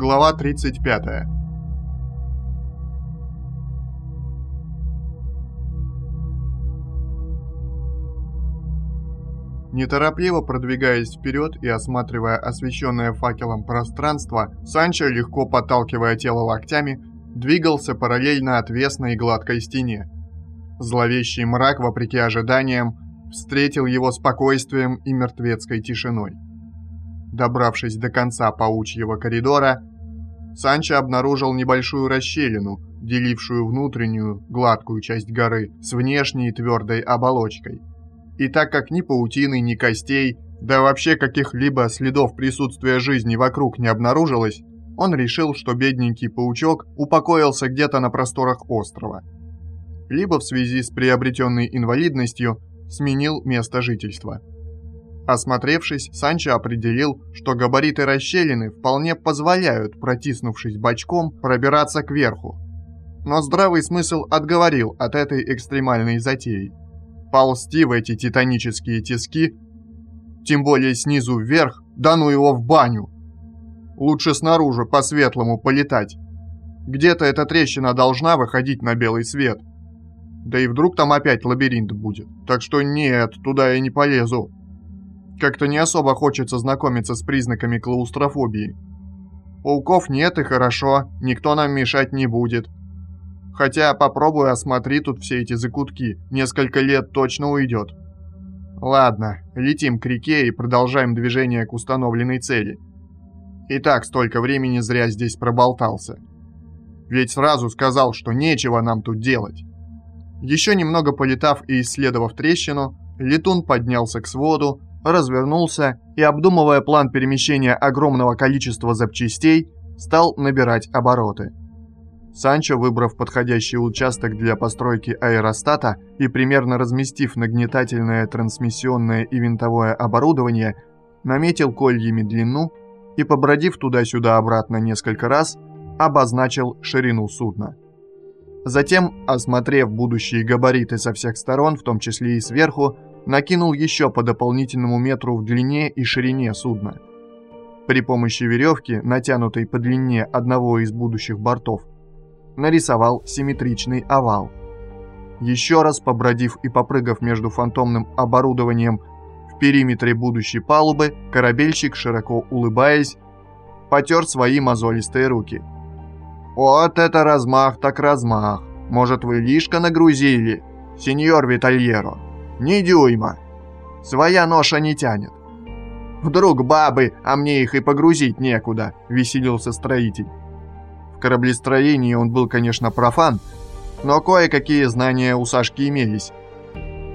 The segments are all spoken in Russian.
Глава 35. Неторопливо продвигаясь вперед и осматривая освещенное факелом пространство, Санчо, легко подталкивая тело локтями, двигался параллельно отвесной и гладкой стене. Зловещий мрак, вопреки ожиданиям, встретил его спокойствием и мертвецкой тишиной. Добравшись до конца паучьего коридора, Санчо обнаружил небольшую расщелину, делившую внутреннюю, гладкую часть горы с внешней твердой оболочкой. И так как ни паутины, ни костей, да вообще каких-либо следов присутствия жизни вокруг не обнаружилось, он решил, что бедненький паучок упокоился где-то на просторах острова. Либо в связи с приобретенной инвалидностью сменил место жительства. Осмотревшись, Санчо определил, что габариты расщелины вполне позволяют, протиснувшись бочком, пробираться кверху. Но здравый смысл отговорил от этой экстремальной затеи. Ползти в эти титанические тиски, тем более снизу вверх, да ну его в баню. Лучше снаружи по-светлому полетать. Где-то эта трещина должна выходить на белый свет. Да и вдруг там опять лабиринт будет. Так что нет, туда я не полезу. Как-то не особо хочется знакомиться с признаками клаустрофобии. Пауков нет и хорошо, никто нам мешать не будет. Хотя попробуй осмотри тут все эти закутки, несколько лет точно уйдет. Ладно, летим к реке и продолжаем движение к установленной цели. И так столько времени зря здесь проболтался. Ведь сразу сказал, что нечего нам тут делать. Еще немного полетав и исследовав трещину, летун поднялся к своду, развернулся и, обдумывая план перемещения огромного количества запчастей, стал набирать обороты. Санчо, выбрав подходящий участок для постройки аэростата и примерно разместив нагнетательное трансмиссионное и винтовое оборудование, наметил кольями длину и, побродив туда-сюда обратно несколько раз, обозначил ширину судна. Затем, осмотрев будущие габариты со всех сторон, в том числе и сверху, накинул еще по дополнительному метру в длине и ширине судна. При помощи веревки, натянутой по длине одного из будущих бортов, нарисовал симметричный овал. Еще раз побродив и попрыгав между фантомным оборудованием в периметре будущей палубы, корабельщик, широко улыбаясь, потер свои мозолистые руки. «Вот это размах так размах! Может, вы лишко нагрузили, сеньор Витальеро?» Ни дюйма. Своя ноша не тянет. Вдруг бабы, а мне их и погрузить некуда, веселился строитель. В кораблестроении он был, конечно, профан, но кое-какие знания у Сашки имелись.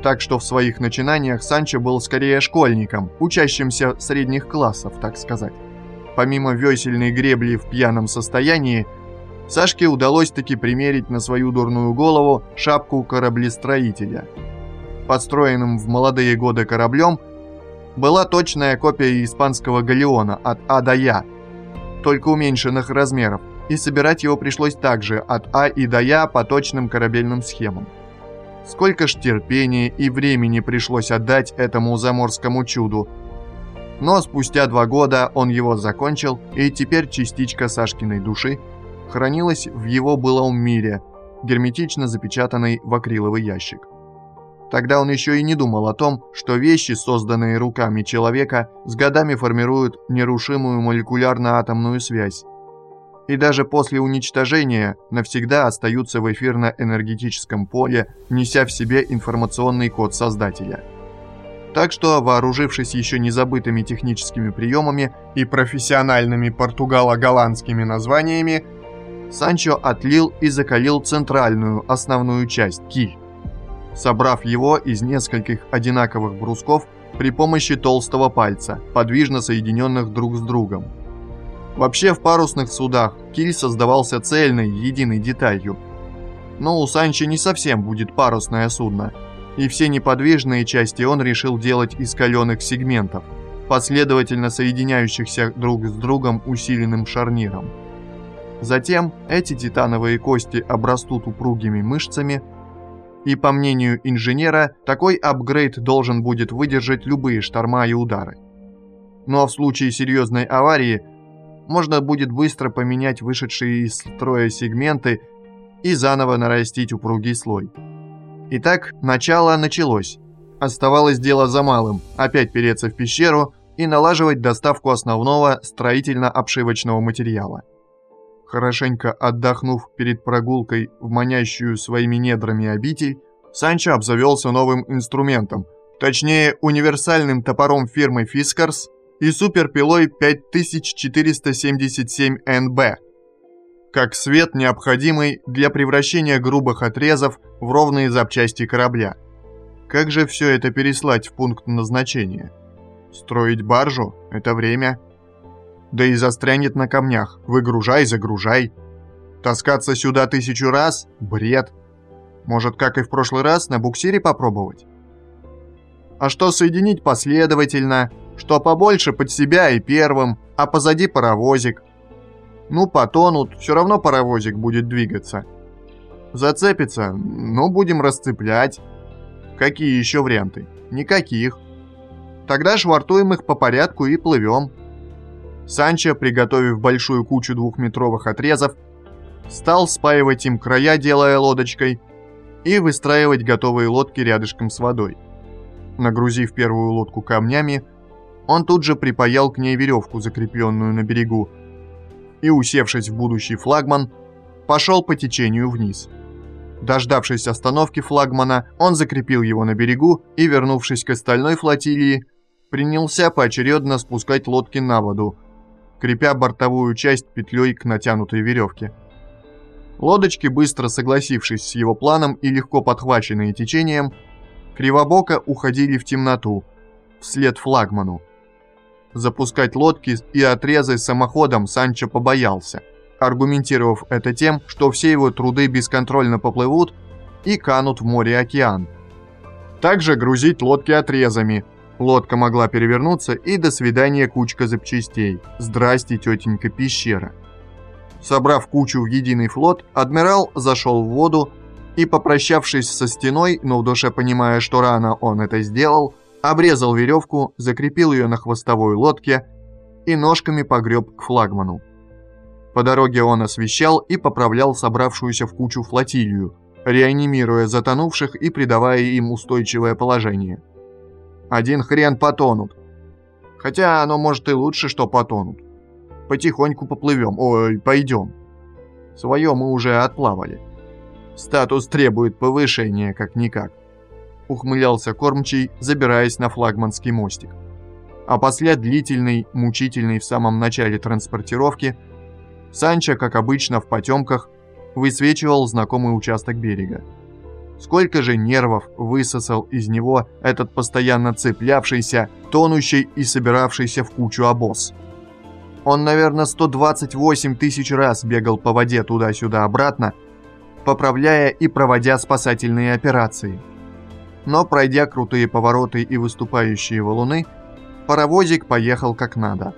Так что в своих начинаниях Санчо был скорее школьником, учащимся средних классов, так сказать. Помимо весельной гребли в пьяном состоянии, Сашке удалось таки примерить на свою дурную голову шапку кораблестроителя – построенным в молодые годы кораблем, была точная копия испанского галеона от А до Я, только уменьшенных размеров, и собирать его пришлось также от А и до Я по точным корабельным схемам. Сколько ж терпения и времени пришлось отдать этому заморскому чуду. Но спустя два года он его закончил, и теперь частичка Сашкиной души хранилась в его былом мире, герметично запечатанной в акриловый ящик. Тогда он еще и не думал о том, что вещи, созданные руками человека, с годами формируют нерушимую молекулярно-атомную связь. И даже после уничтожения навсегда остаются в эфирно-энергетическом поле, неся в себе информационный код создателя. Так что, вооружившись еще не забытыми техническими приемами и профессиональными португало-голландскими названиями, Санчо отлил и закалил центральную основную часть – киль собрав его из нескольких одинаковых брусков при помощи толстого пальца, подвижно соединенных друг с другом. Вообще в парусных судах киль создавался цельной, единой деталью. Но у Санчо не совсем будет парусное судно, и все неподвижные части он решил делать из каленых сегментов, последовательно соединяющихся друг с другом усиленным шарниром. Затем эти титановые кости обрастут упругими мышцами, и по мнению инженера, такой апгрейд должен будет выдержать любые шторма и удары. Ну а в случае серьезной аварии можно будет быстро поменять вышедшие из строя сегменты и заново нарастить упругий слой. Итак, начало началось. Оставалось дело за малым – опять переться в пещеру и налаживать доставку основного строительно-обшивочного материала. Хорошенько отдохнув перед прогулкой в манящую своими недрами обитель, Санчо обзавелся новым инструментом, точнее универсальным топором фирмы Fiskars и суперпилой 5477NB, как свет, необходимый для превращения грубых отрезов в ровные запчасти корабля. Как же все это переслать в пункт назначения? Строить баржу – это время. Да и застрянет на камнях. Выгружай, загружай. Таскаться сюда тысячу раз – бред. Может, как и в прошлый раз, на буксире попробовать? А что соединить последовательно, что побольше под себя и первым, а позади паровозик. Ну, потонут, все равно паровозик будет двигаться. Зацепится, ну, будем расцеплять. Какие еще варианты? Никаких. Тогда швартуем их по порядку и плывем. Санчо, приготовив большую кучу двухметровых отрезов, стал спаивать им края, делая лодочкой, и выстраивать готовые лодки рядышком с водой. Нагрузив первую лодку камнями, он тут же припаял к ней веревку, закрепленную на берегу, и, усевшись в будущий флагман, пошел по течению вниз. Дождавшись остановки флагмана, он закрепил его на берегу и, вернувшись к остальной флотилии, принялся поочередно спускать лодки на воду, крепя бортовую часть петлей к натянутой веревке. Лодочки, быстро согласившись с его планом и легко подхваченные течением, кривобоко уходили в темноту, вслед флагману. Запускать лодки и отрезы самоходом Санчо побоялся, аргументировав это тем, что все его труды бесконтрольно поплывут и канут в море-океан. Также грузить лодки отрезами. Лодка могла перевернуться и до свидания кучка запчастей. Здрасте, тетенька пещера. Собрав кучу в единый флот, адмирал зашел в воду и, попрощавшись со стеной, но в душе понимая, что рано он это сделал, обрезал веревку, закрепил ее на хвостовой лодке и ножками погреб к флагману. По дороге он освещал и поправлял собравшуюся в кучу флотилию, реанимируя затонувших и придавая им устойчивое положение. Один хрен потонут. Хотя оно может и лучше, что потонут. Потихоньку поплывем, ой, пойдем. Свое мы уже отплавали. Статус требует повышения, как-никак ухмылялся кормчий, забираясь на флагманский мостик. А после длительной, мучительной в самом начале транспортировки, Санчо, как обычно в потемках, высвечивал знакомый участок берега. Сколько же нервов высосал из него этот постоянно цеплявшийся, тонущий и собиравшийся в кучу обоз. Он, наверное, 128 тысяч раз бегал по воде туда-сюда обратно, поправляя и проводя спасательные операции – но пройдя крутые повороты и выступающие валуны, паровозик поехал как надо.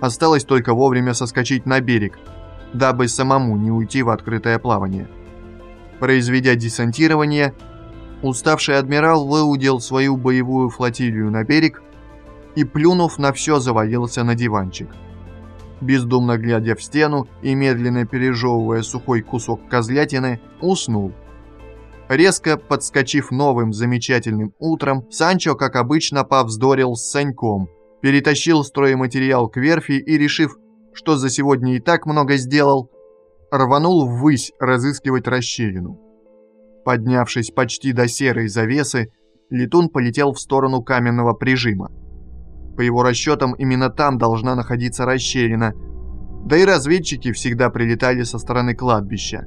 Осталось только вовремя соскочить на берег, дабы самому не уйти в открытое плавание. Произведя десантирование, уставший адмирал выудил свою боевую флотилию на берег и, плюнув на все, завалился на диванчик. Бездумно глядя в стену и медленно пережевывая сухой кусок козлятины, уснул. Резко подскочив новым замечательным утром, Санчо, как обычно, повздорил с Саньком, перетащил стройматериал к верфи и, решив, что за сегодня и так много сделал, рванул ввысь разыскивать расщелину. Поднявшись почти до серой завесы, летун полетел в сторону каменного прижима. По его расчетам, именно там должна находиться расщелина, да и разведчики всегда прилетали со стороны кладбища.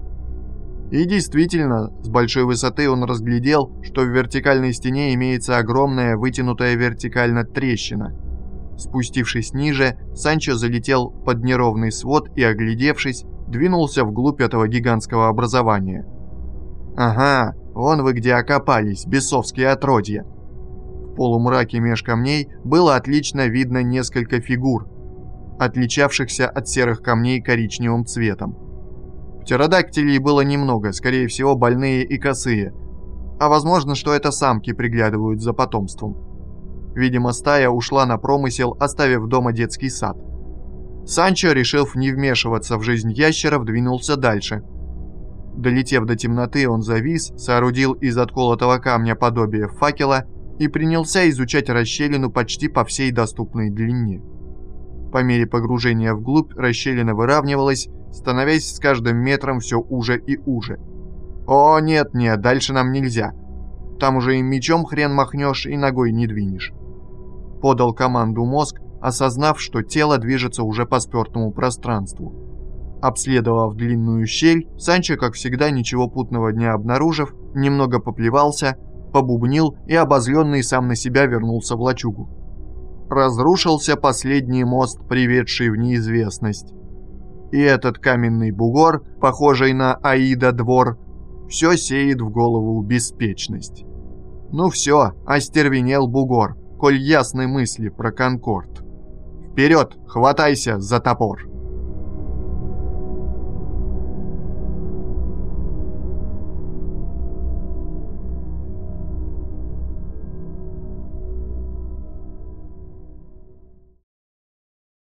И действительно, с большой высоты он разглядел, что в вертикальной стене имеется огромная вытянутая вертикально трещина. Спустившись ниже, Санчо залетел под неровный свод и, оглядевшись, двинулся вглубь этого гигантского образования. «Ага, вон вы где окопались, бесовские отродья!» В полумраке меж камней было отлично видно несколько фигур, отличавшихся от серых камней коричневым цветом. Птеродактилей было немного, скорее всего больные и косые. А возможно, что это самки приглядывают за потомством. Видимо, стая ушла на промысел, оставив дома детский сад. Санчо, решив не вмешиваться в жизнь ящеров, двинулся дальше. Долетев до темноты, он завис, соорудил из отколотого камня подобие факела и принялся изучать расщелину почти по всей доступной длине. По мере погружения вглубь расщелина выравнивалась, становясь с каждым метром все уже и уже. «О, нет-нет, дальше нам нельзя. Там уже и мечом хрен махнешь, и ногой не двинешь». Подал команду мозг, осознав, что тело движется уже по спертому пространству. Обследовав длинную щель, Санчо, как всегда, ничего путного не обнаружив, немного поплевался, побубнил и обозленный сам на себя вернулся в лачугу. Разрушился последний мост, приведший в неизвестность. И этот каменный бугор, похожий на Аида двор, все сеет в голову беспечность. Ну все, остервенел бугор, коль ясны мысли про Конкорд. Вперед, хватайся за топор.